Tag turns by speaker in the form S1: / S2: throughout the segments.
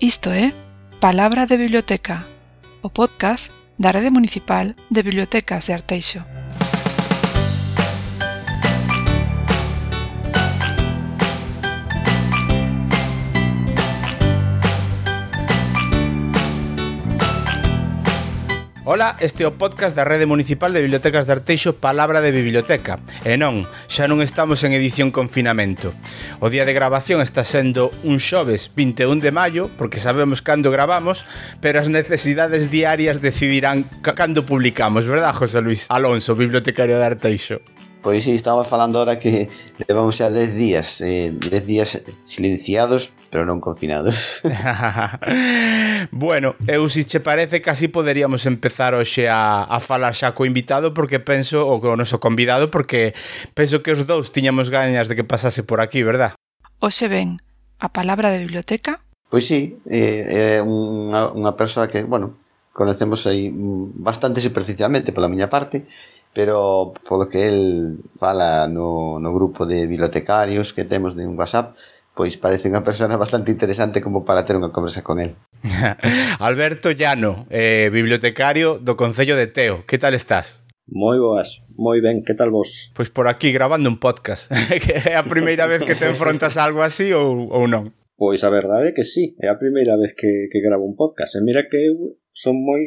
S1: Isto é Palabra de Biblioteca, o podcast da Rede Municipal de Bibliotecas de Arteixo.
S2: Ola, este é o podcast da Rede Municipal de Bibliotecas de Arteixo Palabra de Biblioteca. E non, xa non estamos en edición confinamento. O día de grabación está sendo un xoves 21 de maio, porque sabemos cando gravamos, pero as necesidades diarias decidirán cando publicamos, verdad, José Luis Alonso, bibliotecario de Arteixo?
S3: Pois sí, estamos falando ahora que levamos xa 10 días, eh, 10 días silenciados pero non confinados.
S2: bueno, eu si che parece casi poderíamos empezar hoxe a, a falar xa co invitado porque penso, o co noso convidado, porque penso que os dous tiñamos gañas de que pasase por aquí, verdad?
S1: Hoxe ven a palabra de biblioteca?
S3: Pois sí, é, é unha, unha persoa que, bueno, conocemos aí bastante superficialmente pola miña parte, pero polo que el fala no, no grupo de bibliotecarios que temos de un WhatsApp, pois parece unha persona bastante interesante como para ter unha conversa con él.
S2: Alberto Llano, eh, bibliotecario do Concello de Teo. Que tal estás?
S4: Moi boas, moi ben, que tal vos?
S2: Pois por aquí grabando un podcast. é a primeira vez que te enfrontas a algo así ou, ou non?
S4: Pois a verdade é que sí, é a primeira vez que, que gravo un podcast. E mira que eu son moi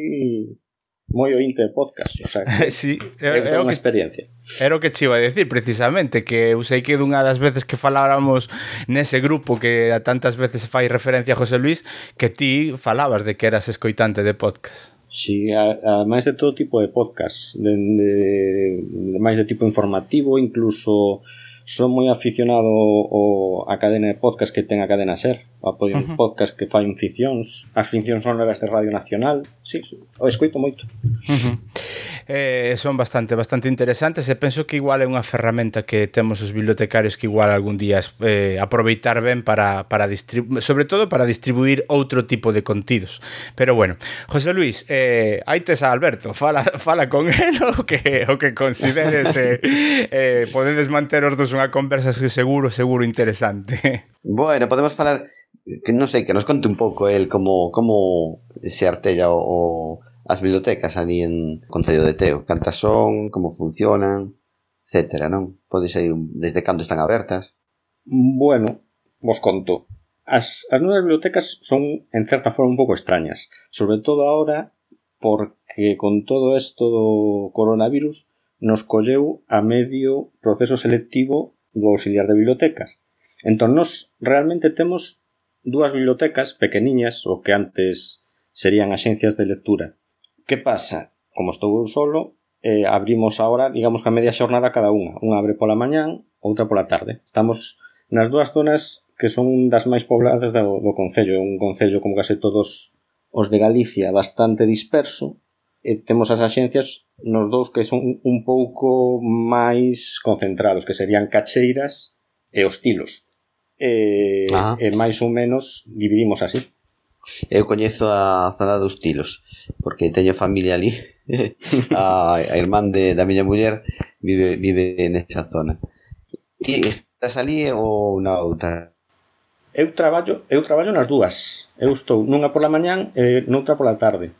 S4: moi ointe de podcast, o sea, que
S2: sí,
S4: é, é, é unha experiencia.
S2: Era o que che iba a decir precisamente que eu sei que dunha das veces que faláramos nese grupo que a tantas veces fai referencia a José Luis que ti falabas de que eras escoitante de podcast.
S4: Si, sí, ademais de todo tipo de podcast, de, de, de máis de tipo informativo, incluso son moi aficionado ao, a cadena de podcast que ten a cadena SER. Apoio uh -huh. podcast que fai un ficcións. As ficcións son novas de Radio Nacional. Sí, o escoito moito.
S2: Uh -huh eh, son bastante bastante interesantes e penso que igual é unha ferramenta que temos os bibliotecarios que igual algún día eh, aproveitar ben para, para sobre todo para distribuir outro tipo de contidos. Pero bueno, José Luis, eh, aí tes a Alberto, fala, fala con el o que, o que consideres eh, eh, podedes manter os dos unha conversa que seguro, seguro interesante.
S3: Bueno, podemos falar que non sei, que nos conte un pouco el como como se artella o, o as bibliotecas ali en Concello de Teo? Cantas son, como funcionan, etcétera, non? Podes ir desde cando están abertas?
S4: Bueno, vos conto. As, as novas bibliotecas son, en certa forma, un pouco extrañas. Sobre todo ahora, porque con todo isto do coronavirus nos colleu a medio proceso selectivo do auxiliar de bibliotecas. Entón, nos realmente temos dúas bibliotecas pequeniñas, o que antes serían axencias de lectura. Que pasa? Como estou eu solo, eh, abrimos ahora, digamos que a media xornada cada unha. Unha abre pola mañán, outra pola tarde. Estamos nas dúas zonas que son das máis pobladas do, do Concello. un Concello como case todos os de Galicia bastante disperso. E temos as axencias nos dous que son un pouco máis concentrados, que serían Cacheiras e hostilos. Eh, e, e máis ou menos dividimos así.
S3: Eu coñezo a zona dos tilos Porque teño familia ali a, a irmán de, da miña muller vive, vive nesa zona Ti estás ali ou na outra?
S4: Eu traballo, eu traballo nas dúas. Eu estou nunha pola mañán e noutra pola tarde.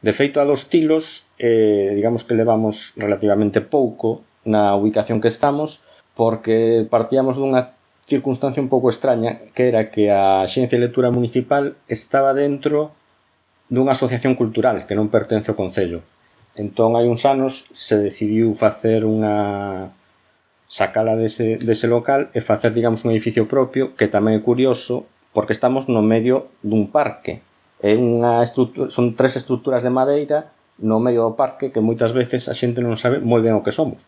S4: De feito, a dos tilos, eh, digamos que levamos relativamente pouco na ubicación que estamos, porque partíamos dunha circunstancia un pouco extraña que era que a Xencia de Lectura Municipal estaba dentro dunha asociación cultural que non pertence ao Concello. Entón, hai uns anos, se decidiu facer unha sacala dese, dese local e facer, digamos, un edificio propio que tamén é curioso porque estamos no medio dun parque. É unha estrutura, son tres estruturas de madeira no medio do parque que moitas veces a xente non sabe moi ben o que somos.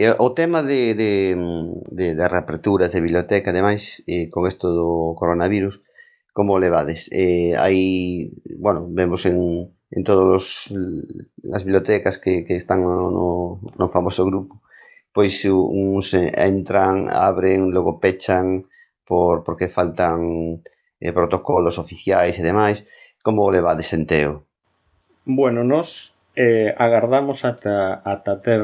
S3: E o tema de, de, mm, de, de reaperturas de biblioteca, ademais, eh, con isto do coronavirus, como levades? Eh, hai, bueno, vemos en, en todos os, as bibliotecas que, que están no, no famoso grupo, pois uns entran, abren, logo pechan por porque faltan eh, protocolos oficiais e demais. Como levades en Teo?
S4: Bueno, nos eh, agardamos ata, ata ter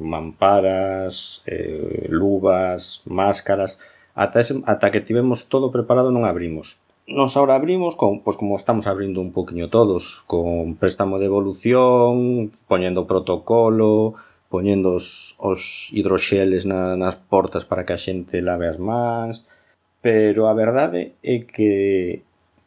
S4: mamparas, eh, luvas, máscaras, ata, ese, ata que tivemos todo preparado non abrimos. Nos ahora abrimos, con, pois como estamos abrindo un poquinho todos, con préstamo de evolución, poñendo protocolo, poñendo os, os hidroxeles na, nas portas para que a xente lave as mans, pero a verdade é que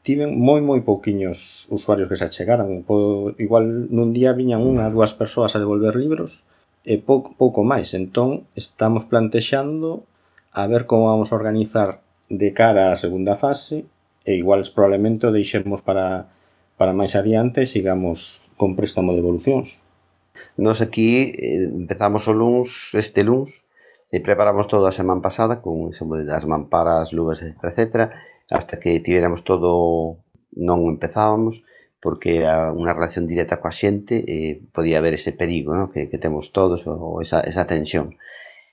S4: tiven moi moi pouquiños usuarios que se achegaran. Po, igual nun día viñan unha dúas persoas a devolver libros e pouco, pouco máis. Entón, estamos plantexando a ver como vamos a organizar de cara á segunda fase e igual probablemente o deixemos para, para máis adiante e sigamos con préstamo de evolucións.
S3: Nos aquí eh, empezamos o luns, este luns, e preparamos todo a semana pasada con ese das mamparas, luvas, etc, etc hasta que tivéramos todo non empezábamos porque a unha relación directa coa xente eh, podía haber ese perigo ¿no? que, que temos todos ou esa, esa tensión.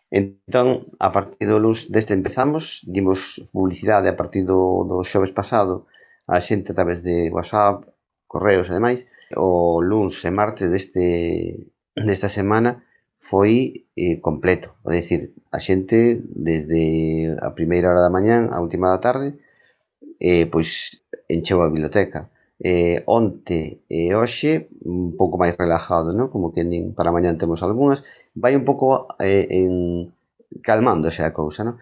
S3: Entón a partir do luz deste empezamos dimos publicidade a partir do, do xoves pasado a xente a través de whatsapp correos e demais. O luns e martes deste desta semana foi eh, completo, é dicir, a xente desde a primeira hora da mañán á última da tarde eh, pois encheu a biblioteca. Eh, onte e hoxe un pouco máis relajado, non? Como que nin para mañan temos algunhas, vai un pouco eh, en calmándose a cousa, non?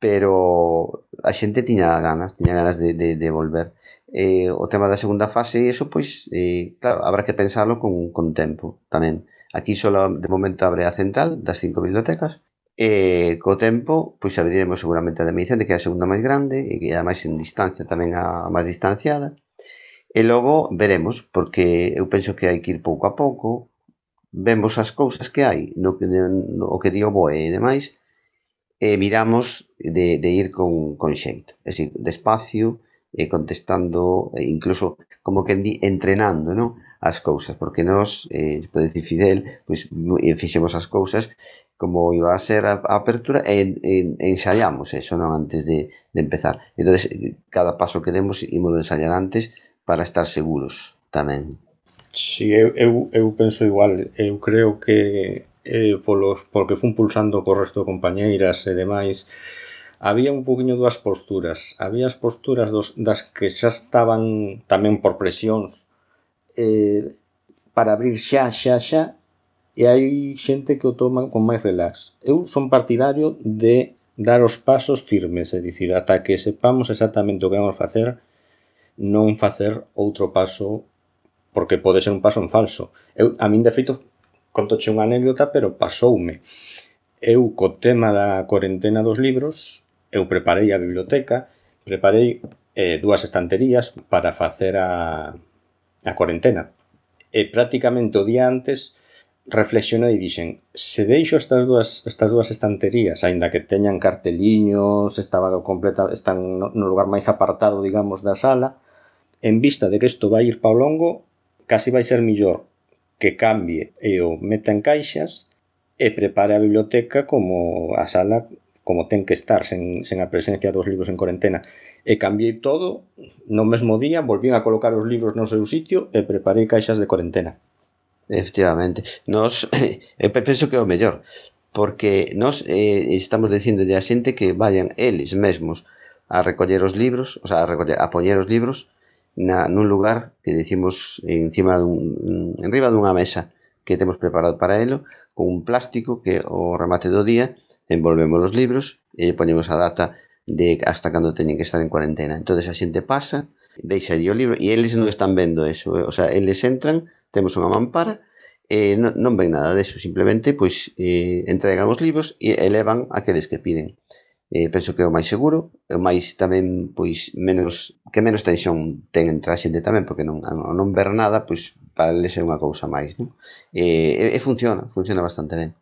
S3: Pero a xente tiña ganas, tiña ganas de, de, de volver. Eh, o tema da segunda fase e iso, pois, eh, claro, habrá que pensarlo con, con tempo tamén. Aquí só de momento abre a central das cinco bibliotecas E co tempo, pois abriremos seguramente a de medicina, que é a segunda máis grande, e que ademais en distancia tamén a máis distanciada. E logo veremos, porque eu penso que hai que ir pouco a pouco, vemos as cousas que hai, no que, no, o que dio BOE e demais, e miramos de, de ir con, con xeito, é dicir, despacio, e contestando, e incluso como que entrenando, non? as cousas, porque nós, eh, pode dicir Fidel, pois, eh, fixemos as cousas como iba a ser a, a apertura e, e, e ensaiamos eso non antes de, de empezar. Entón, cada paso que demos imos ensaiar antes para estar seguros tamén.
S4: Si, sí, eu, eu, eu penso igual. Eu creo que eh, polos, porque fun pulsando co resto de compañeiras e demais, había un poquinho dúas posturas. Había as posturas dos, das que xa estaban tamén por presións eh, para abrir xa, xa, xa, e hai xente que o toma con máis relax. Eu son partidario de dar os pasos firmes, é dicir, ata que sepamos exactamente o que vamos facer, non facer outro paso porque pode ser un paso en falso. Eu, a min, de feito, contoche unha anécdota, pero pasoume. Eu, co tema da cuarentena dos libros, eu preparei a biblioteca, preparei eh, dúas estanterías para facer a, a cuarentena. E prácticamente o día antes reflexionei e dixen se deixo estas dúas, estas dúas estanterías aínda que teñan carteliños estaba completa, están no, no lugar máis apartado digamos da sala en vista de que isto vai ir pa o longo casi vai ser millor que cambie e o meta en caixas e prepare a biblioteca como a sala como ten que estar sen, sen a presencia dos libros en cuarentena e cambiei todo no mesmo día, volvín a colocar os libros no seu sitio e preparei caixas de cuarentena.
S3: Efectivamente. Nos, eu penso que é o mellor, porque nós eh, estamos dicindo a xente que vayan eles mesmos a recoller os libros, o sea, a, recoller, a poñer os libros na, nun lugar que decimos encima dun, enriba dunha mesa que temos preparado para elo, con un plástico que o remate do día envolvemos os libros e poñemos a data de hasta cando teñen que estar en cuarentena. entonces a xente pasa, deixa o libro e eles non están vendo eso, eh? o sea, eles entran, temos unha mampara, eh, non, non ven nada deso, simplemente pois eh, entregan os libros e elevan aqueles que piden. Eh, penso que é o máis seguro, o máis tamén pois menos que menos tensión ten entre a xente tamén, porque non non ver nada, pois para eles é unha cousa máis, non? Eh, e, e funciona, funciona bastante ben.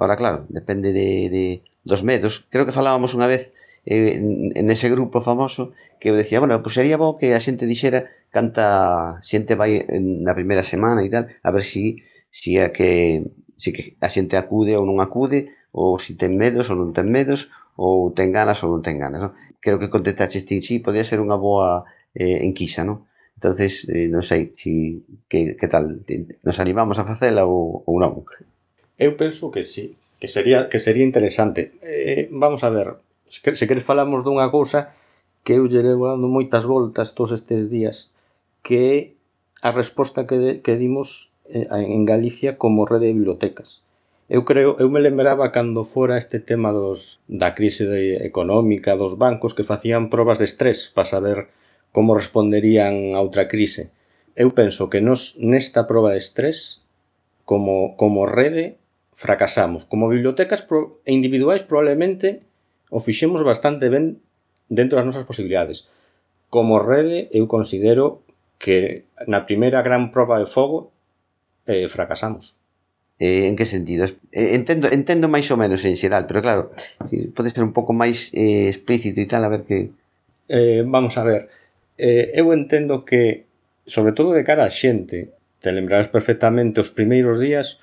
S3: Ahora claro, depende de, de dos medos. Creo que falábamos unha vez eh, en ese grupo famoso que eu decía, bueno, pues sería bo que a xente dixera canta xente vai na primeira semana e tal, a ver si, si a que si que a xente acude ou non acude, ou si ten medos ou non ten medos, ou ten ganas ou non ten ganas. Non? Creo que contestaste ti, sí, podía ser unha boa eh, enquisa, non? entonces eh, non sei si, que, que tal, nos animamos a facela ou, ou non.
S4: Eu penso que sí, que sería que sería interesante. Eh, vamos a ver, se queres falamos dunha cousa que eu lle levo dando moitas voltas todos estes días, que é a resposta que, de, que dimos eh, en Galicia como rede de bibliotecas. Eu creo, eu me lembraba cando fora este tema dos da crise de, económica dos bancos que facían probas de estrés para saber como responderían a outra crise. Eu penso que nos nesta proba de estrés como como rede fracasamos. Como bibliotecas pro, individuais probablemente o fixemos bastante ben dentro das nosas posibilidades. Como rede, eu considero que na primeira gran proba de fogo eh, fracasamos.
S3: Eh, en que sentido? Eh, entendo, entendo máis ou menos en xeral, pero claro, si pode ser un pouco máis eh, explícito e tal, a ver que...
S4: Eh, vamos a ver, eh, eu entendo que, sobre todo de cara a xente, te lembrarás perfectamente, os primeiros días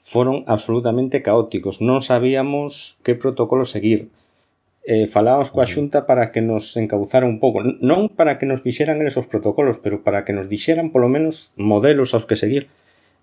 S4: foron absolutamente caóticos, non sabíamos que protocolo seguir, eh, falábamos coa xunta para que nos encauzara un pouco. Non para que nos fixeran esos protocolos, pero para que nos dixeran polo menos modelos aos que seguir.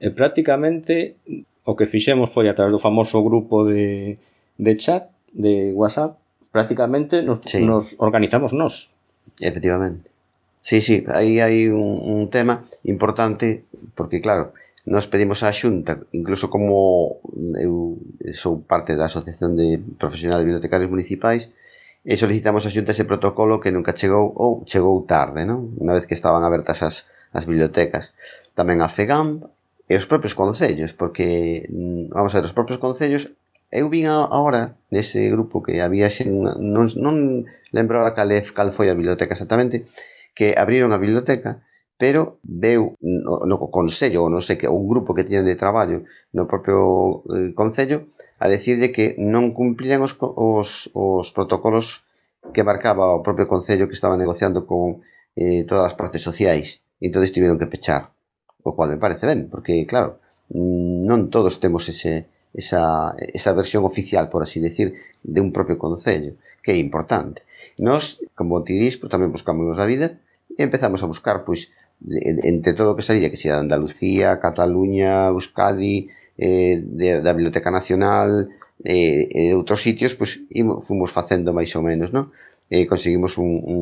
S4: E prácticamente o que fixemos foi a través do famoso grupo de, de chat, de WhatsApp, prácticamente nos, sí. nos organizamos nós.
S3: Efectivamente. Sí, sí, aí hai un, un tema importante, porque claro, Nos pedimos á Xunta, incluso como eu sou parte da Asociación de Profesionales Bibliotecarios Municipais, e solicitamos a Xunta ese protocolo que nunca chegou ou chegou tarde, non? Unha vez que estaban abertas as, as bibliotecas. Tamén a FEGAM e os propios concellos, porque, mm, vamos a ver, os propios concellos eu vin agora nese grupo que había xe, non, non lembro ahora cal, cal foi a biblioteca exactamente, que abriron a biblioteca pero veu no, no Consello, ou non sei que, un grupo que tiñan de traballo no propio eh, Concello, a decirlle que non cumplían os, os, os protocolos que marcaba o propio Concello que estaba negociando con eh, todas as partes sociais. e Entón tiveron que pechar, o cual me parece ben, porque, claro, mm, non todos temos ese, esa, esa versión oficial, por así decir, de un propio concello, que é importante. Nós, como ti dis, pues, tamén buscamos a vida e empezamos a buscar, pois, pues, entre todo o que sería que sea de Andalucía, Cataluña, Euskadi, eh, de, da Biblioteca Nacional eh, de outros sitios, pois pues, fomos facendo máis ou menos, non? Eh, conseguimos un, un,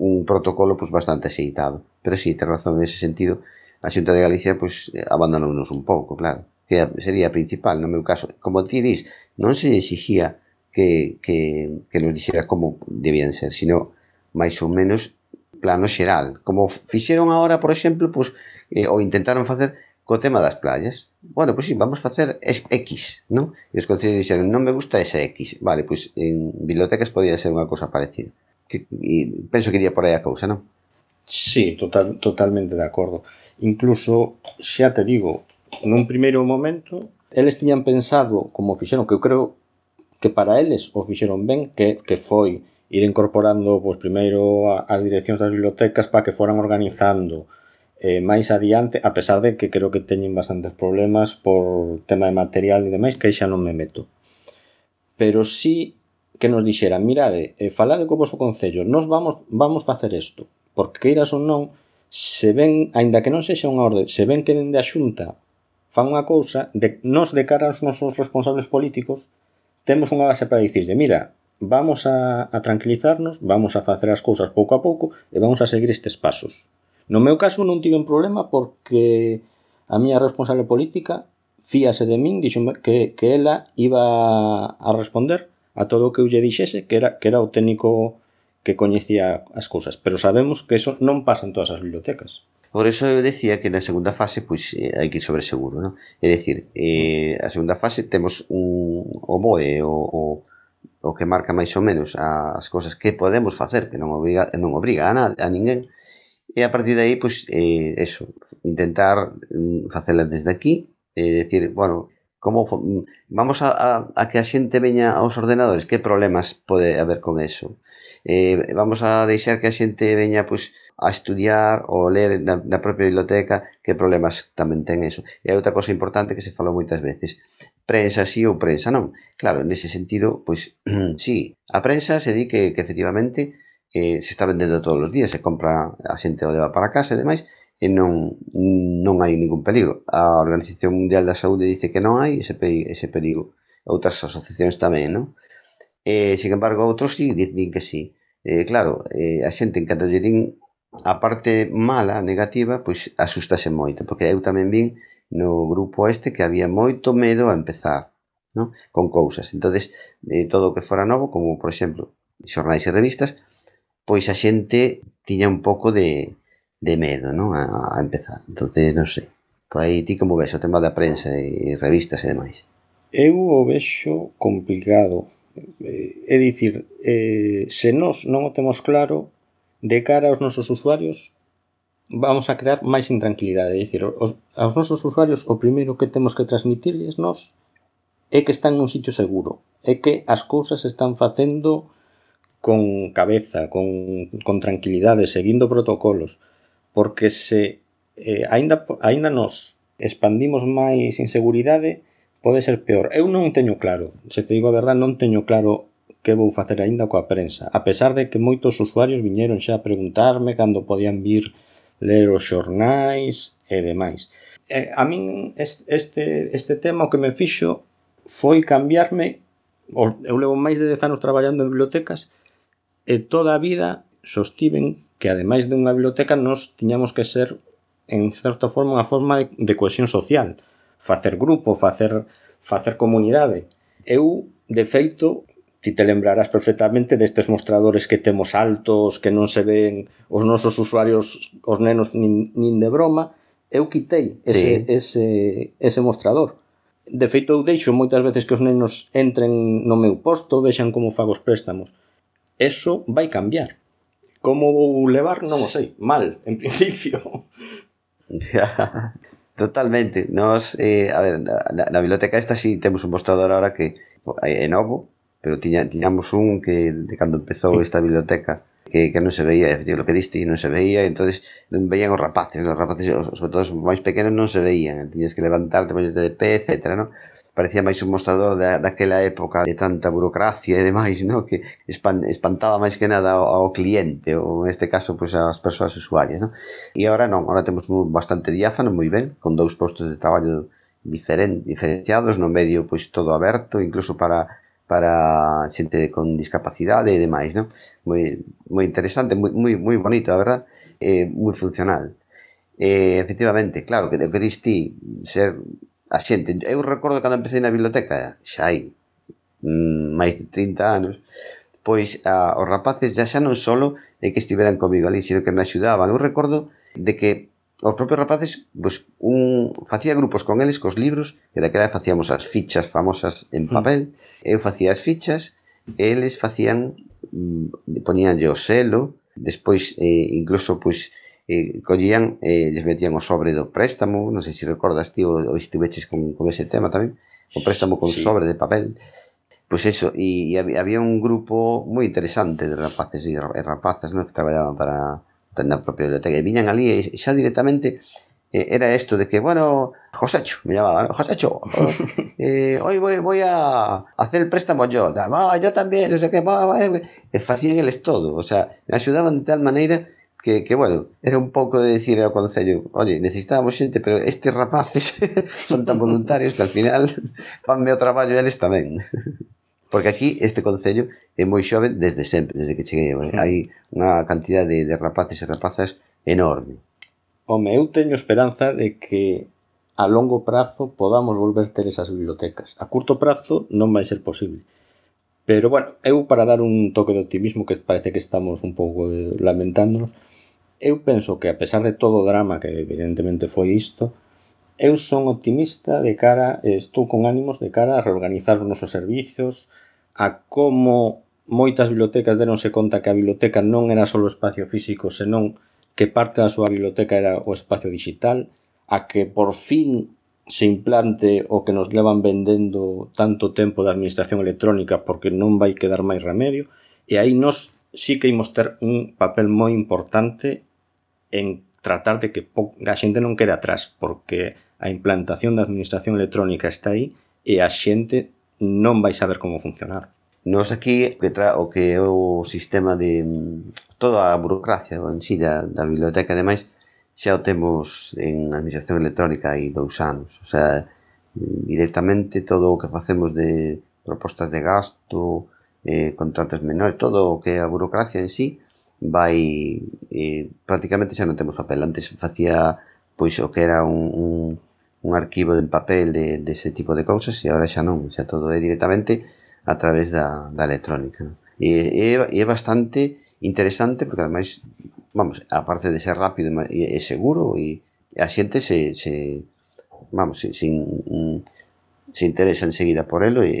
S3: un protocolo pois, pues, bastante axeitado. Pero sí, ten razón ese sentido, a Xunta de Galicia pois, pues, abandonounos un pouco, claro. Que sería a principal, no meu caso. Como ti dis, non se exigía que, que, que nos dixera como debían ser, sino máis ou menos plano xeral, como fixeron agora, por exemplo, pois, eh, ou intentaron facer co tema das playas. Bueno, pois si, sí, vamos facer X, non? E os concellos dixeron, non me gusta esa X. Vale, pois en bibliotecas podía ser unha cousa parecida. Que, e penso que iría por aí a cousa, non?
S4: Sí, total, totalmente de acordo. Incluso, xa te digo, nun primeiro momento, eles tiñan pensado, como fixeron, que eu creo que para eles o fixeron ben, que, que foi ir incorporando pois, primeiro as direccións das bibliotecas para que foran organizando eh, máis adiante, a pesar de que creo que teñen bastantes problemas por tema de material e demais, que aí xa non me meto. Pero sí que nos dixeran, mirade, eh, falade co vosso concello, nos vamos, vamos facer isto, porque queiras ou non, se ven, aínda que non sexa unha orde, se ven que dende a xunta fan unha cousa, de, nos de cara aos nosos responsables políticos, temos unha base para dicirle, mira, vamos a, a tranquilizarnos, vamos a facer as cousas pouco a pouco e vamos a seguir estes pasos. No meu caso non tive un problema porque a miña responsable política fíase de min, dixome que, que ela iba a responder a todo o que eu lle dixese, que era, que era o técnico que coñecía as cousas. Pero sabemos que eso non pasa en todas as bibliotecas.
S3: Por eso eu decía que na segunda fase pois eh, hai que ir sobre seguro, ¿no? É dicir, eh, a segunda fase temos un o BOE o, o o que marca máis ou menos as cousas que podemos facer, que non obriga, non obriga a, nada, a ninguén, e a partir de aí, pois, eh, eso, intentar mm, facelas desde aquí, e eh, decir, bueno, como mm, vamos a, a, a que a xente veña aos ordenadores, que problemas pode haber con eso? Eh, vamos a deixar que a xente veña, pois, a estudiar ou ler na, na propia biblioteca que problemas tamén ten eso. E outra cosa importante que se falou moitas veces, prensa sí ou prensa non. Claro, nese sentido, pois sí, a prensa se di que, que efectivamente eh, se está vendendo todos os días, se compra a xente o leva para casa e demais, e non, non hai ningún peligro. A Organización Mundial da Saúde dice que non hai ese, perigo, ese perigo. Outras asociacións tamén, non? Eh, sin embargo, outros sí, dicen que sí. Eh, claro, eh, a xente en cando lle din a parte mala, negativa, pois asustase moito, porque eu tamén vin no grupo este que había moito medo a empezar no? con cousas. entonces de todo o que fora novo, como por exemplo xornais e revistas, pois a xente tiña un pouco de, de medo non? A, a empezar. entonces non sei. Por aí ti como ves o tema da prensa e revistas e demais?
S4: Eu o vexo complicado. Eh, é dicir, eh, se nós non o temos claro de cara aos nosos usuarios, vamos a crear máis intranquilidade. É dicir, os, aos nosos usuarios o primeiro que temos que transmitirles nos é que están nun sitio seguro, é que as cousas están facendo con cabeza, con, con tranquilidade, seguindo protocolos, porque se eh, aínda, aínda nos expandimos máis inseguridade, pode ser peor. Eu non teño claro, se te digo a verdade, non teño claro que vou facer aínda coa prensa, a pesar de que moitos usuarios viñeron xa a preguntarme cando podían vir ler os xornais e demais. E, a min este, este tema o que me fixo foi cambiarme eu levo máis de 10 anos traballando en bibliotecas e toda a vida sostiven que ademais de unha biblioteca nos tiñamos que ser en certa forma unha forma de, de cohesión social facer grupo, facer facer comunidade eu de feito ti te lembrarás perfectamente destes mostradores que temos altos, que non se ven os nosos usuarios, os nenos nin, nin de broma, eu quitei ese, sí. ese, ese mostrador. De feito, eu deixo moitas veces que os nenos entren no meu posto, vexan como fago os préstamos. Eso vai cambiar. Como vou levar, non o sei. Mal, en principio.
S3: Totalmente. Nos, eh, a ver, na, na biblioteca esta sí temos un mostrador ahora que eh, é novo, pero tiña, tiñamos un que de cando empezou esta biblioteca que, que non se veía, efectivamente, que diste non se veía, entonces non veían os rapaces, os rapaces, sobre todo os máis pequenos non se veían, tiñas que levantarte, ponerte de pé, etc, ¿no? Parecía máis un mostrador da, daquela época de tanta burocracia e demais, ¿no? Que espan, espantaba máis que nada ao, ao cliente, ou neste caso, pois, pues, ás persoas usuarias, ¿no? E agora non, agora temos un bastante diáfano, moi ben, con dous postos de traballo diferen, diferenciados, no medio, pois, todo aberto, incluso para para xente con discapacidade e demais, non? Moi, moi interesante, moi, moi, moi bonito, a verdad, eh, moi funcional. Eh, efectivamente, claro, que o que diste ser a xente. Eu recordo cando empecé na biblioteca, xa hai mm, máis de 30 anos, pois a, os rapaces xa xa non solo é que estiveran comigo ali, sino que me axudaban. Eu recordo de que os propios rapaces pues, un, facía grupos con eles cos libros que daquela facíamos as fichas famosas en mm. papel mm. eu facía as fichas eles facían mm, poñían o selo despois eh, incluso pois eh, collían eh, les metían o sobre do préstamo non sei se recordas ti ou estiveches con, con ese tema tamén o préstamo con sí. sobre de papel Pois pues eso, e, e había un grupo moi interesante de rapaces e rapazas ¿no? que traballaban para na propia biblioteca. E viñan ali e xa directamente eh, era isto de que, bueno, Josecho, me llamaba, ¿no? Josecho, eh, hoy voy, voy a hacer el préstamo yo, va, yo también, no sé qué, va, va, eh". e facían eles todo, o sea, me axudaban de tal maneira que, que bueno, era un pouco de decir ao Concello, oye, necesitábamos xente, pero estes rapaces son tan voluntarios que al final fanme o traballo eles tamén. Porque aquí este Concello é moi xoven desde sempre, desde que cheguei. Eh? Hai unha cantidad de, de rapaces e rapazas enorme.
S4: Home, eu teño esperanza de que a longo prazo podamos volver ter esas bibliotecas. A curto prazo non vai ser posible. Pero, bueno, eu para dar un toque de optimismo que parece que estamos un pouco lamentándonos, eu penso que a pesar de todo o drama que evidentemente foi isto, Eu son optimista de cara, estou con ánimos de cara a reorganizar os nosos servizos, a como moitas bibliotecas deronse conta que a biblioteca non era só o espacio físico, senón que parte da súa biblioteca era o espacio digital, a que por fin se implante o que nos levan vendendo tanto tempo da administración electrónica porque non vai quedar máis remedio, e aí nos sí que imos ter un papel moi importante en tratar de que a xente non quede atrás, porque a implantación da administración electrónica está aí e a xente non vai saber como funcionar.
S3: Nos aquí que tra o que é o sistema de toda a burocracia en sí da, da biblioteca ademais xa o temos en administración electrónica hai dous anos, o sea, directamente todo o que facemos de propostas de gasto, eh, contratos menores, todo o que é a burocracia en sí, vai eh, prácticamente xa non temos papel. Antes facía pois o que era un, un, un arquivo en papel de, de ese tipo de cousas e agora xa non, xa todo é directamente a través da, da electrónica. E, E, é, é bastante interesante porque ademais, vamos, aparte de ser rápido e, e seguro e, e a xente se, se vamos, se, se, se interesa enseguida por elo e,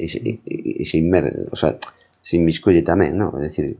S3: e, e, e se inmer, o sea, se inmiscuye tamén, non? É dicir,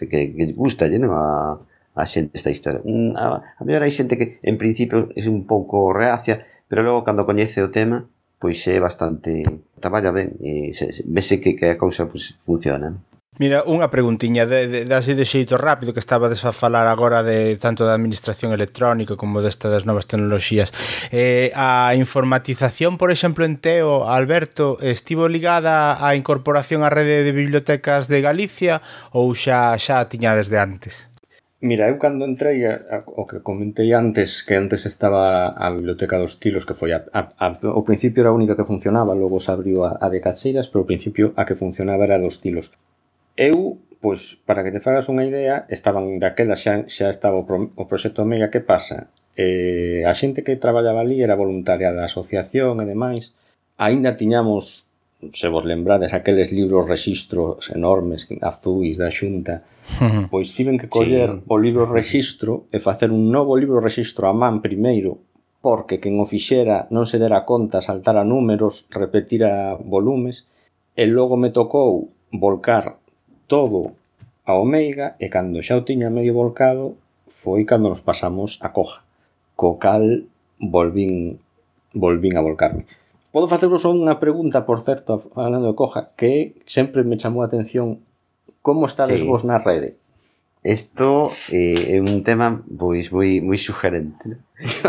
S3: que, que gusta, non? A, a xente esta historia. Mm, a, a mellor hai xente que en principio é un pouco reacia, pero logo cando coñece o tema, pois é bastante traballa ben e se, se, vese que, que a cousa pois, funciona. Non?
S2: Mira, unha preguntiña de, de, de, así de xeito rápido que estaba a falar agora de tanto da administración electrónica como desta das novas tecnoloxías. Eh, a informatización, por exemplo, en Teo, Alberto, estivo ligada á incorporación á rede de bibliotecas de Galicia ou xa xa tiña desde antes?
S4: Mira, eu cando entrei, a, a, o que comentei antes, que antes estaba a Biblioteca dos Tilos, que foi a, a, a, o principio era a única que funcionaba, logo se abriu a, a de Cacheiras, pero ao principio a que funcionaba era a dos Tilos. Eu, pois, para que te fagas unha idea, estaban daquela xa, xa estaba o, pro, o proxecto Omega, que pasa? Eh, a xente que traballaba ali era voluntaria da asociación e demais, aínda tiñamos se vos lembrades aqueles libros registros enormes azuis da xunta Pois tiven que coller sí. o libro registro e facer un novo libro registro a man primeiro porque quen o fixera non se dera conta, saltara números, repetira volumes, e logo me tocou volcar todo a Omega, e cando xa o tiña medio volcado, foi cando nos pasamos a Coja, co cal volvín, volvín a volcarme. Podo faceros unha pregunta, por certo, falando de Coja, que sempre me chamou a atención Como estades sí. vos na rede?
S3: Isto eh, é un tema pois moi moi sugerente. ¿no?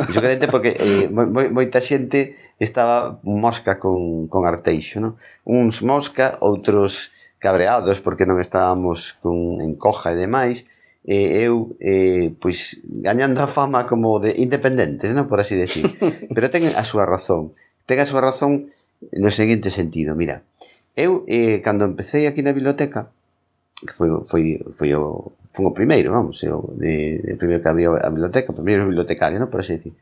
S3: Moi sugerente porque eh, moi, moita xente estaba mosca con, con Arteixo, non? Uns mosca, outros cabreados porque non estábamos con encoja e demais, e eu eh, pois gañando a fama como de independentes, non por así decir. Pero ten a súa razón. Ten a súa razón no seguinte sentido, mira. Eu eh, cando empecé aquí na biblioteca, que foi, foi, foi o, foi o primeiro, vamos, o, de, de primeiro que abriu a biblioteca, o primeiro bibliotecario, non? Por así decir.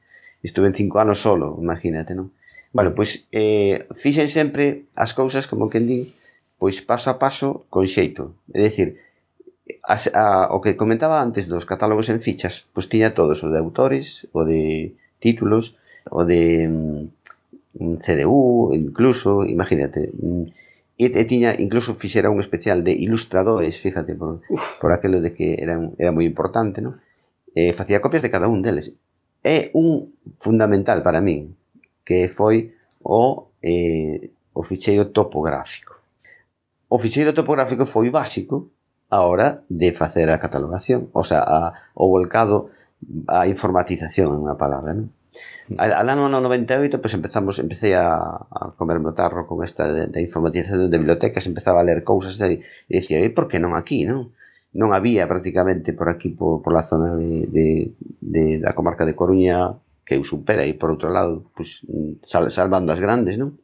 S3: Estuve en cinco anos solo, imagínate, non? Bueno, pois, eh, fixen sempre as cousas, como que din, pois paso a paso con xeito. É dicir, as, a, o que comentaba antes dos catálogos en fichas, pois tiña todos, o de autores, o de títulos, o de mm, CDU, incluso, imagínate, mm, E, e tiña, incluso fixera un especial de ilustradores, fíjate, por, por aquelo de que era, era moi importante, non? Eh, facía copias de cada un deles. É un fundamental para min, que foi o, eh, o ficheiro topográfico. O ficheiro topográfico foi básico a hora de facer a catalogación, o sea, a, o volcado a informatización, en unha palabra, non? Mm. Al ano 98 pues empezamos, empecé a, a comer o tarro con esta de, de informatización de bibliotecas, empezaba a ler cousas e, e decía, e por que non aquí, non? Non había prácticamente por aquí, por, por la zona de, de, de, da comarca de Coruña, que eu supera, e por outro lado, pues, sal, salvando as grandes, non?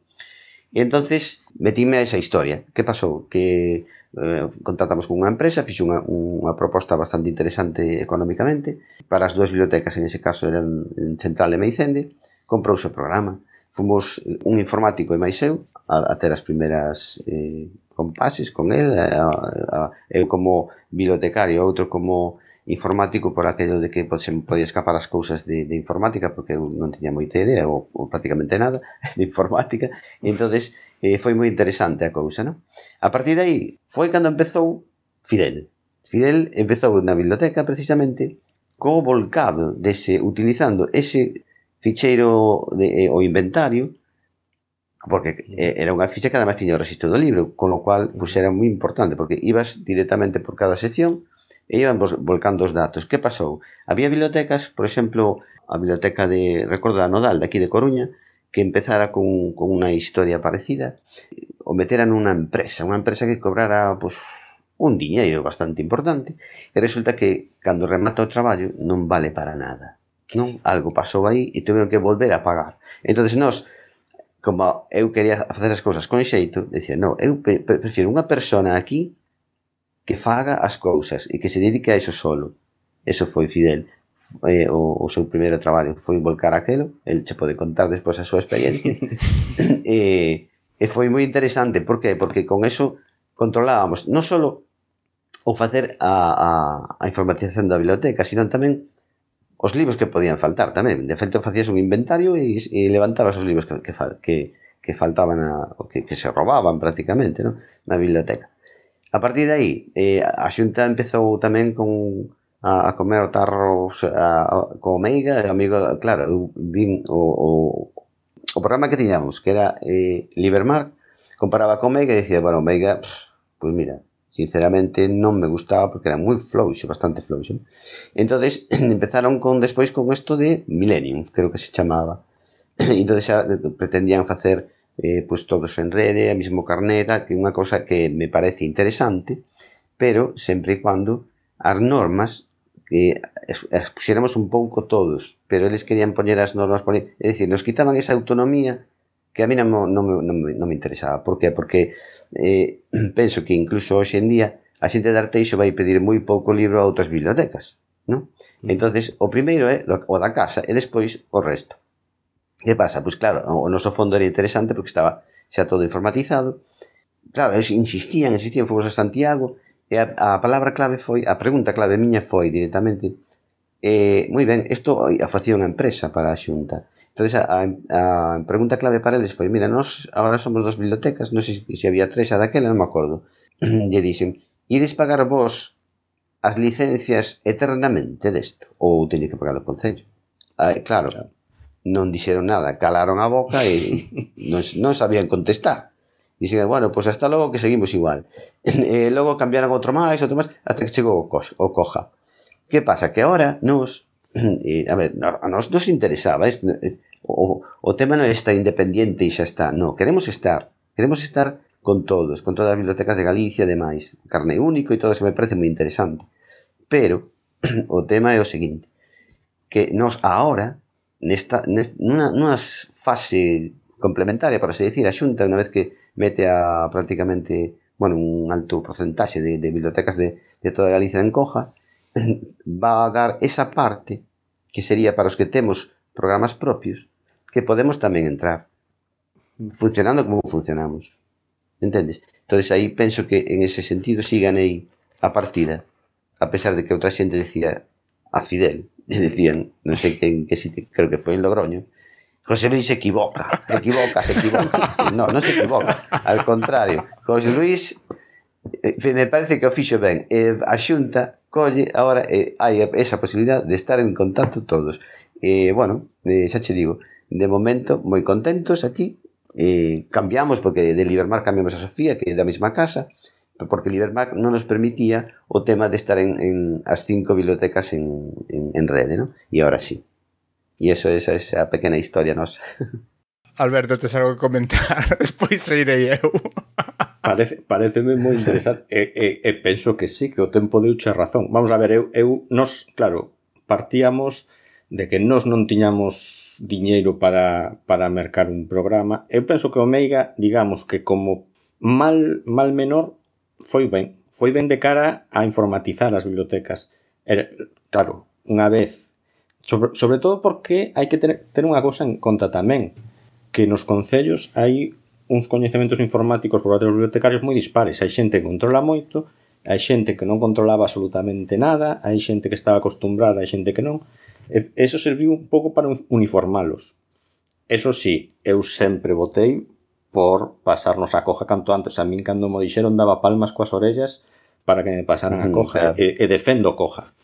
S3: E entonces metíme a esa historia. Que pasou? Que eh, contratamos con unha empresa, fixe unha, unha proposta bastante interesante económicamente, para as dúas bibliotecas, en ese caso eran en Central e Meicende, comprouse o programa. Fomos eh, un informático e máis eu a, a ter as primeiras eh, compases con el, a, a, eu como bibliotecario, outro como informático por aquello de que pues, se podía escapar as cousas de, de informática porque eu non tiña moita idea ou, ou prácticamente nada de informática e entonces eh, foi moi interesante a cousa non? a partir de aí foi cando empezou Fidel Fidel empezou na biblioteca precisamente co volcado dese, utilizando ese ficheiro de, eh, o inventario porque eh, era unha ficha que además tiña o registro do libro, con lo cual pues era moi importante, porque ibas directamente por cada sección e iban volcando os datos. Que pasou? Había bibliotecas, por exemplo, a biblioteca de, recordo da Nodal, aquí de Coruña, que empezara con, con unha historia parecida, o meteran nunha empresa, unha empresa que cobrara pois, un diñeiro bastante importante, e resulta que, cando remata o traballo, non vale para nada. Non? Algo pasou aí e tuvieron que volver a pagar. entonces nós, como eu quería facer as cousas con xeito, dicía, non, eu prefiro unha persona aquí que faga as cousas e que se dedique a iso solo. Eso foi Fidel eh, o, o seu primeiro traballo foi volcar aquelo, el che pode contar despois a súa experiencia. e, eh, e foi moi interesante, por que? Porque con eso controlábamos non só o facer a, a, a informatización da biblioteca, sino tamén os libros que podían faltar tamén. De feito, facías un inventario e, e levantabas os libros que, que, que, que faltaban, a, que, que se robaban prácticamente no? na biblioteca. A partir de aí, eh, a xunta empezou tamén con a, a comer o tarro a, a, co Omega, e amigo, claro, eu vin o, o, o programa que tiñamos, que era eh, Libermar, comparaba con Omega e dicía, bueno, Omega, pff, pois pues mira, sinceramente non me gustaba porque era moi flouxo, bastante flouxo. ¿no? Entonces empezaron con despois con isto de Millennium, creo que se chamaba. entonces xa pretendían facer eh, pois todos en rede, a mismo carneta, que é unha cosa que me parece interesante, pero sempre e cando as normas eh, que as puxéramos un pouco todos, pero eles querían poñer as normas, poñer, é dicir, nos quitaban esa autonomía que a mí non, non, non, non me interesaba. Por qué? Porque eh, penso que incluso hoxe en día a xente de Arteixo vai pedir moi pouco libro a outras bibliotecas. Non? Mm. entonces o primeiro é eh, o da casa e despois o resto. Que pasa? Pois claro, o noso fondo era interesante porque estaba xa todo informatizado. Claro, eles insistían, insistían, fomos a Santiago e a, a palabra clave foi, a pregunta clave miña foi directamente eh, moi ben, isto a facía unha empresa para a xunta. Entón, a, a, a pregunta clave para eles foi, mira, nós agora somos dos bibliotecas, non sei se había tres a daquela, non me acordo. e dixen, ides pagar vos as licencias eternamente desto? Ou teño que pagar o Concello? Ah, claro. claro non dixeron nada, calaron a boca e non, non sabían contestar. Dixen, bueno, pois pues hasta logo que seguimos igual. E logo cambiaron outro máis, outro máis, hasta que chegou o, co o coja. Que pasa? Que ahora nos... E, a ver, a nos nos interesaba este, o, o tema non está independiente e xa está, no, queremos estar queremos estar con todos, con todas as bibliotecas de Galicia e demais, carne único e todo eso me parece moi interesante pero o tema é o seguinte que nos ahora nesta, nesta nunha, nunha fase complementaria, por así dicir, a Xunta, unha vez que mete a prácticamente bueno, un alto porcentaxe de, de bibliotecas de, de toda Galicia en coja, va a dar esa parte que sería para os que temos programas propios, que podemos tamén entrar, funcionando como funcionamos. Entendes? entonces aí penso que en ese sentido sí ganei a partida, a pesar de que outra xente decía a Fidel e decían, non sei que, en que sitio, creo que foi en Logroño, José Luis se equivoca, equivoca, se equivoca. No, non se equivoca, al contrario. José Luis eh, me parece que o fixo ben. E a Xunta colle agora eh, hai esa posibilidad de estar en contacto todos. E, bueno, eh, xa che digo, de momento moi contentos aquí. eh, cambiamos, porque de Libermar cambiamos a Sofía, que é da mesma casa porque Libermac non nos permitía o tema de estar en, en as cinco bibliotecas en, en, en rede, ¿no? E agora sí. E eso, esa é a pequena historia nosa.
S2: Alberto, tes algo que comentar? Despois irei eu.
S4: Parece, pareceme moi interesante e, e, e penso que sí, que o tempo deuche razón. Vamos a ver, eu, eu nos, claro, partíamos de que nós non tiñamos diñeiro para, para mercar un programa. Eu penso que Omega, digamos que como mal mal menor foi ben. Foi ben de cara a informatizar as bibliotecas. Era, claro, unha vez. Sobre, sobre todo porque hai que ter, ter unha cousa en conta tamén, que nos concellos hai uns coñecementos informáticos por parte dos bibliotecarios moi dispares. Hai xente que controla moito, hai xente que non controlaba absolutamente nada, hai xente que estaba acostumbrada, hai xente que non. E, eso serviu un pouco para uniformalos. Eso sí, eu sempre votei por pasarnos a coja canto antes. A min cando mo dixeron daba palmas coas orellas para que me pasaran a mm, coja. Claro. E, e defendo coja.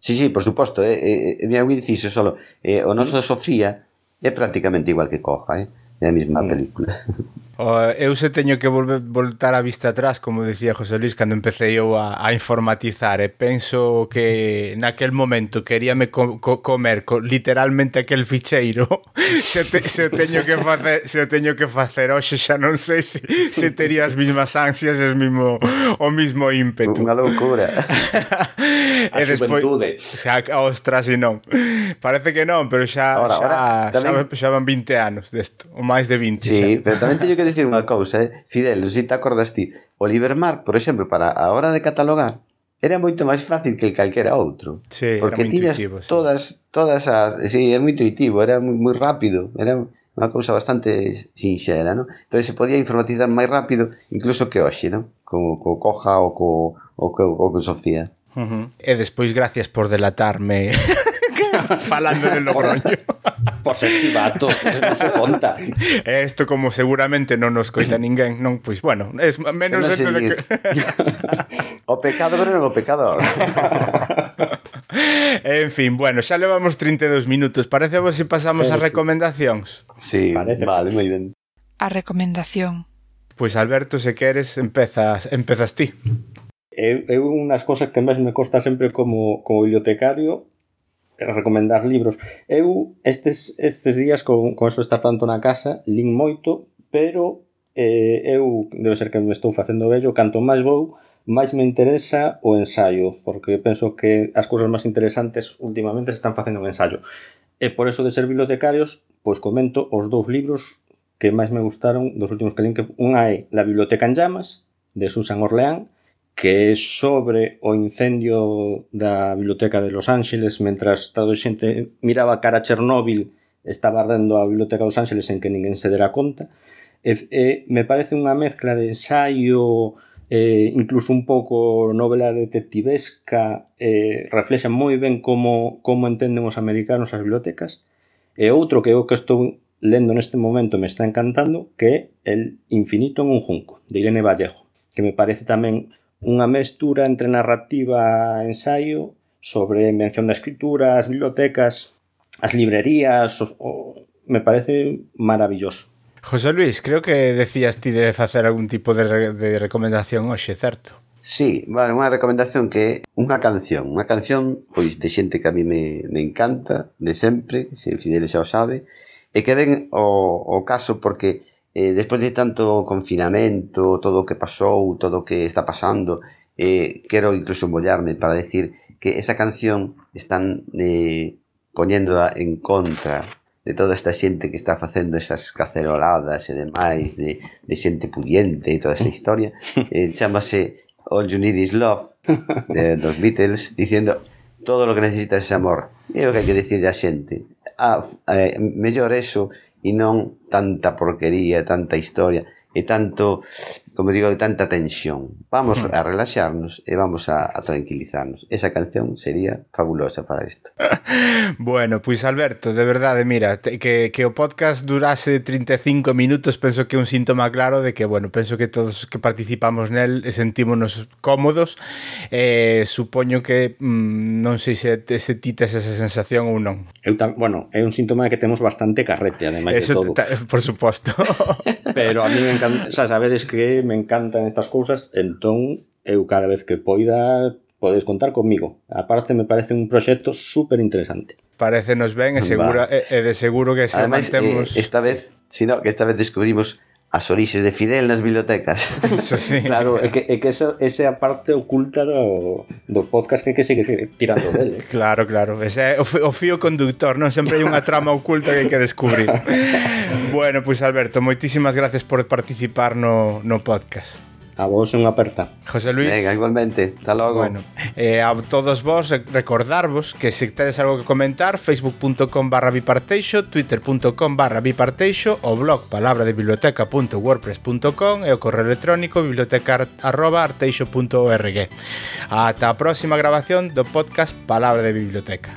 S3: Sí, sí, por suposto. Eh, eh, me hago inciso solo. Eh, o noso Sofía é prácticamente igual que coja, eh? é a mesma mm. película.
S2: O, eu se teño que volver, voltar a vista atrás, como dicía José Luis, cando empecé eu a, a informatizar, e penso que naquel momento queríame co, co, comer co, literalmente aquel ficheiro, se, te, se teño que facer, se teño que facer hoxe xa non sei se, se tería as mesmas ansias e mismo, o mismo ímpetu.
S3: Unha loucura.
S2: e despois, xa, ostras, e non. Parece que non, pero xa, ahora, xa, ahora, tamén... xa, xa van 20 anos desto, o máis de 20.
S3: Sí,
S2: xa.
S3: pero tamén teño que dicir unha cousa, eh? Fidel, se te acordas ti, Oliver Mark, por exemplo, para a hora de catalogar, era moito máis fácil que calquera outro.
S2: Sí,
S3: porque tiñas todas todas as, sí, era moi intuitivo, era moi, moi rápido, era unha cousa bastante sinxela, non? Entón se podía informatizar máis rápido incluso que hoxe, non? Co, co Coja ou co, o co, o co Sofía.
S2: Uh -huh. E despois gracias por delatarme falando de Logroño.
S4: Por ser chivato, non se conta.
S2: Isto como seguramente non nos coita ninguén, non, pois pues, bueno, é menos
S3: no
S2: sé de que...
S3: o pecado, pero non o pecador.
S2: en fin, bueno, xa levamos 32 minutos. Parece vos se pasamos
S4: a
S2: recomendacións?
S3: Sí,
S4: Parece.
S3: vale, moi ben.
S1: A recomendación.
S2: Pois pues Alberto, se queres, empezas, empezas ti.
S4: Eu, eu unhas cosas que máis me costa sempre como, como bibliotecario recomendar libros. Eu estes, estes días con, con eso estar tanto na casa, lin moito, pero eh, eu debe ser que me estou facendo vello, canto máis vou, máis me interesa o ensaio, porque penso que as cousas máis interesantes últimamente se están facendo en ensaio. E por eso de ser bibliotecarios, pois comento os dous libros que máis me gustaron dos últimos que lin, que unha é La biblioteca en llamas, de Susan Orleán, que é sobre o incendio da Biblioteca de Los Ángeles mentras toda a xente miraba cara a Chernóbil estaba ardendo a Biblioteca de Los Ángeles en que ninguén se dera conta e, e me parece unha mezcla de ensaio eh, incluso un pouco novela detectivesca eh, reflexa moi ben como, como entenden os americanos as bibliotecas e outro que eu que estou lendo neste momento me está encantando que é El infinito en un junco de Irene Vallejo que me parece tamén unha mestura entre narrativa e ensaio sobre mención da escritura, as bibliotecas, as librerías, o, o, me parece maravilloso.
S2: José Luis, creo que decías ti de facer algún tipo de, re de recomendación hoxe, certo?
S3: Sí, bueno, unha recomendación que é unha canción, unha canción pois de xente que a mí me, me encanta, de sempre, se Fidel xa o sabe, e que ven o, o caso porque eh, despois de tanto confinamento, todo o que pasou, todo o que está pasando, eh, quero incluso mollarme para decir que esa canción están eh, poñéndoa en contra de toda esta xente que está facendo esas caceroladas e demais de, de xente pudiente e toda esa historia eh, chamase All You Need Is Love de, dos Beatles diciendo todo lo que necesitas es amor e o que hai que dicirle a xente a, eh, mellor eso e non tanta porquería, tanta historia e tanto como digo, tanta tensión. Vamos hmm. a relaxarnos e vamos a, a tranquilizarnos. Esa canción sería fabulosa para isto.
S2: bueno, pois pues Alberto, de verdade, mira, que, que o podcast durase 35 minutos penso que é un síntoma claro de que, bueno, penso que todos que participamos nel sentímonos cómodos. Eh, supoño que mm, non sei se, se ti tes esa sensación ou non.
S4: Eu tam, bueno, é un síntoma que temos bastante carrete, ademais de todo.
S2: Ta, por suposto.
S4: Pero a mí me encanta, xa sabedes que me encantan estas cousas, entón eu cada vez que poida podes contar comigo. Aparte me parece un proxecto super interesante.
S2: Parecenos ben e segura e, e de seguro que se
S3: Ademais, eh,
S2: mantemos
S3: eh, esta vez, sino que esta vez descubrimos as orixes de Fidel nas bibliotecas.
S2: Eso sí.
S4: claro, é que, é que esa, esa é a parte oculta do, do podcast que, que sigue tirando dele.
S2: Claro, claro. Ese é o, o fío conductor, non? Sempre hai unha trama oculta que hai que descubrir. bueno, pois pues, Alberto, moitísimas gracias por participar no, no podcast.
S4: A vos unha aperta.
S2: José Luis.
S3: Venga, igualmente. Hasta logo.
S2: Bueno, eh, a todos vos, recordarvos que se si tedes algo que comentar, facebook.com barra biparteixo, twitter.com barra biparteixo, o blog palabra de biblioteca.wordpress.com e o correo electrónico biblioteca arroba arteixo.org. Ata a próxima grabación do podcast Palabra de Biblioteca.